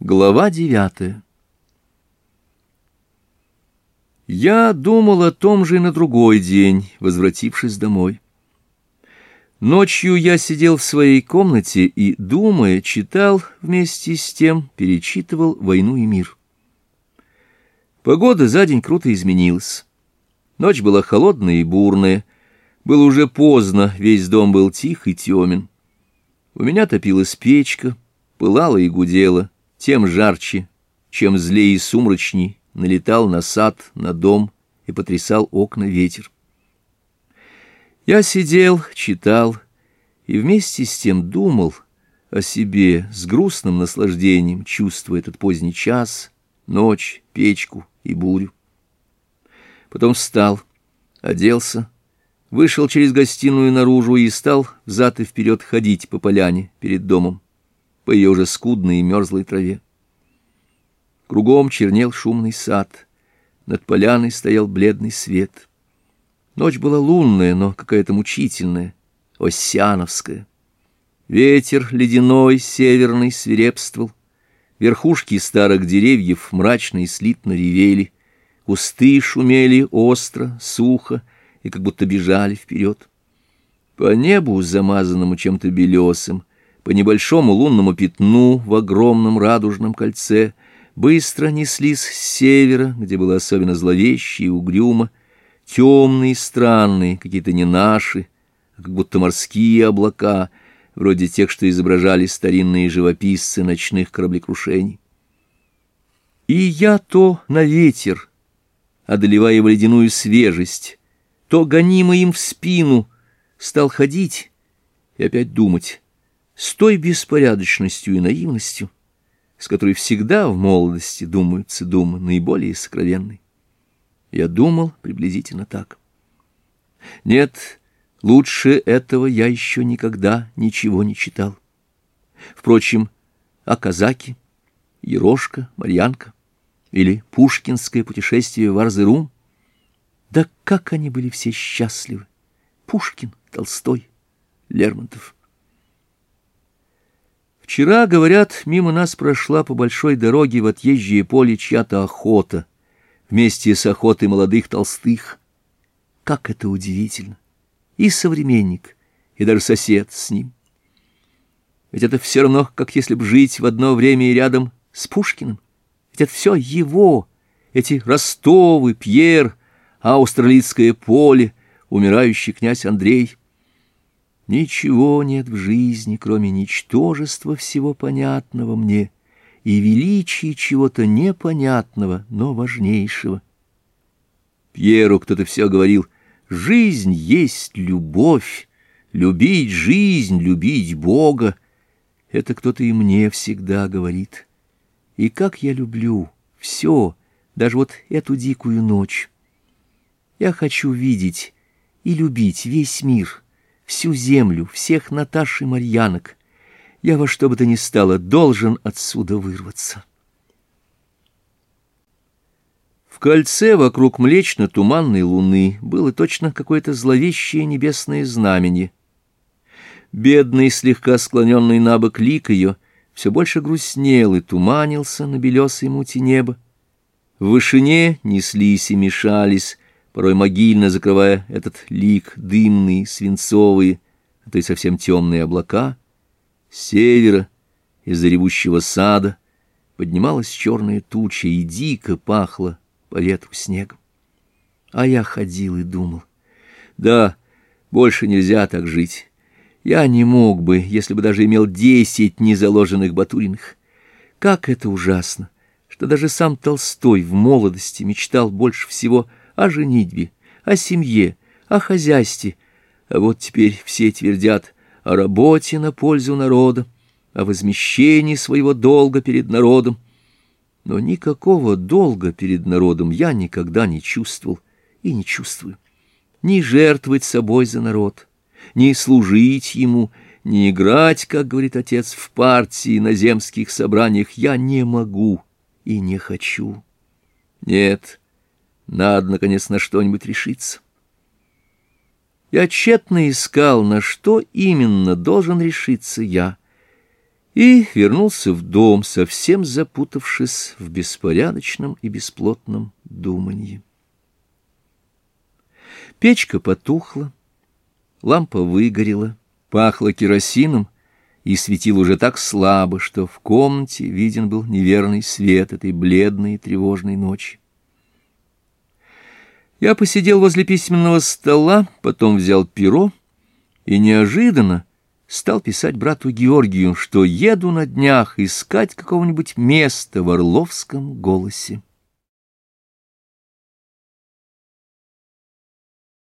Глава девятая Я думал о том же и на другой день, возвратившись домой. Ночью я сидел в своей комнате и, думая, читал вместе с тем, перечитывал «Войну и мир». Погода за день круто изменилась. Ночь была холодная и бурная. Было уже поздно, весь дом был тих и темен. У меня топилась печка, пылала и гудела — тем жарче, чем злее и сумрачней налетал на сад, на дом и потрясал окна ветер. Я сидел, читал и вместе с тем думал о себе с грустным наслаждением, чувствуя этот поздний час, ночь, печку и бурю. Потом встал, оделся, вышел через гостиную наружу и стал взад и вперед ходить по поляне перед домом по ее уже скудной и мерзлой траве. Кругом чернел шумный сад, над поляной стоял бледный свет. Ночь была лунная, но какая-то мучительная, осяновская. Ветер ледяной, северный, свирепствовал. Верхушки старых деревьев мрачно и слитно ревели. Кусты шумели остро, сухо и как будто бежали вперед. По небу, замазанному чем-то белесым, по небольшому лунному пятну в огромном радужном кольце быстро неслись с севера, где было особенно зловеще и угрюмо, темные, странные, какие-то не наши, а как будто морские облака, вроде тех, что изображали старинные живописцы ночных кораблекрушений. И я то на ветер, одолевая его ледяную свежесть, то гонимый им в спину, стал ходить и опять думать с той беспорядочностью и наивностью, с которой всегда в молодости думаются думы наиболее сокровенные. Я думал приблизительно так. Нет, лучше этого я еще никогда ничего не читал. Впрочем, а о казаке, Ерошка, Марьянка или Пушкинское путешествие в Арзерум, да как они были все счастливы! Пушкин, Толстой, Лермонтов — Вчера, говорят, мимо нас прошла по большой дороге в отъезжее поле чья-то охота, вместе с охотой молодых толстых. Как это удивительно! И современник, и даже сосед с ним. Ведь это все равно, как если бы жить в одно время и рядом с Пушкиным. Ведь это все его, эти Ростовы, Пьер, австралийское поле, умирающий князь Андрей — Ничего нет в жизни, кроме ничтожества всего понятного мне и величия чего-то непонятного, но важнейшего. Пьеру кто-то все говорил, «Жизнь есть любовь, любить жизнь, любить Бога». Это кто-то и мне всегда говорит. И как я люблю все, даже вот эту дикую ночь. Я хочу видеть и любить весь мир» всю землю, всех Наташ и Марьянок. Я во что бы то ни стало должен отсюда вырваться. В кольце вокруг млечно-туманной луны было точно какое-то зловещее небесное знамение. Бедный, слегка склоненный на бок лик ее, все больше грустнел и туманился на белесой мути неба. В вышине неслись и мешались порой могильно закрывая этот лик, дымный свинцовый, а то и совсем темные облака, с севера, из-за ревущего сада, поднималась черная туча и дико пахло по ветру снегом. А я ходил и думал, да, больше нельзя так жить. Я не мог бы, если бы даже имел десять незаложенных Батуриных. Как это ужасно, что даже сам Толстой в молодости мечтал больше всего о женитьбе, о семье, о хозяйстве. А вот теперь все твердят о работе на пользу народа, о возмещении своего долга перед народом. Но никакого долга перед народом я никогда не чувствовал и не чувствую. Ни жертвовать собой за народ, ни служить ему, ни играть, как говорит отец, в партии на земских собраниях я не могу и не хочу. Нет, — надо, наконец, на что-нибудь решиться. Я тщетно искал, на что именно должен решиться я, и вернулся в дом, совсем запутавшись в беспорядочном и бесплотном думании. Печка потухла, лампа выгорела, пахло керосином и светил уже так слабо, что в комнате виден был неверный свет этой бледной и тревожной ночи. Я посидел возле письменного стола, потом взял перо и неожиданно стал писать брату Георгию, что еду на днях искать какого-нибудь места в Орловском голосе.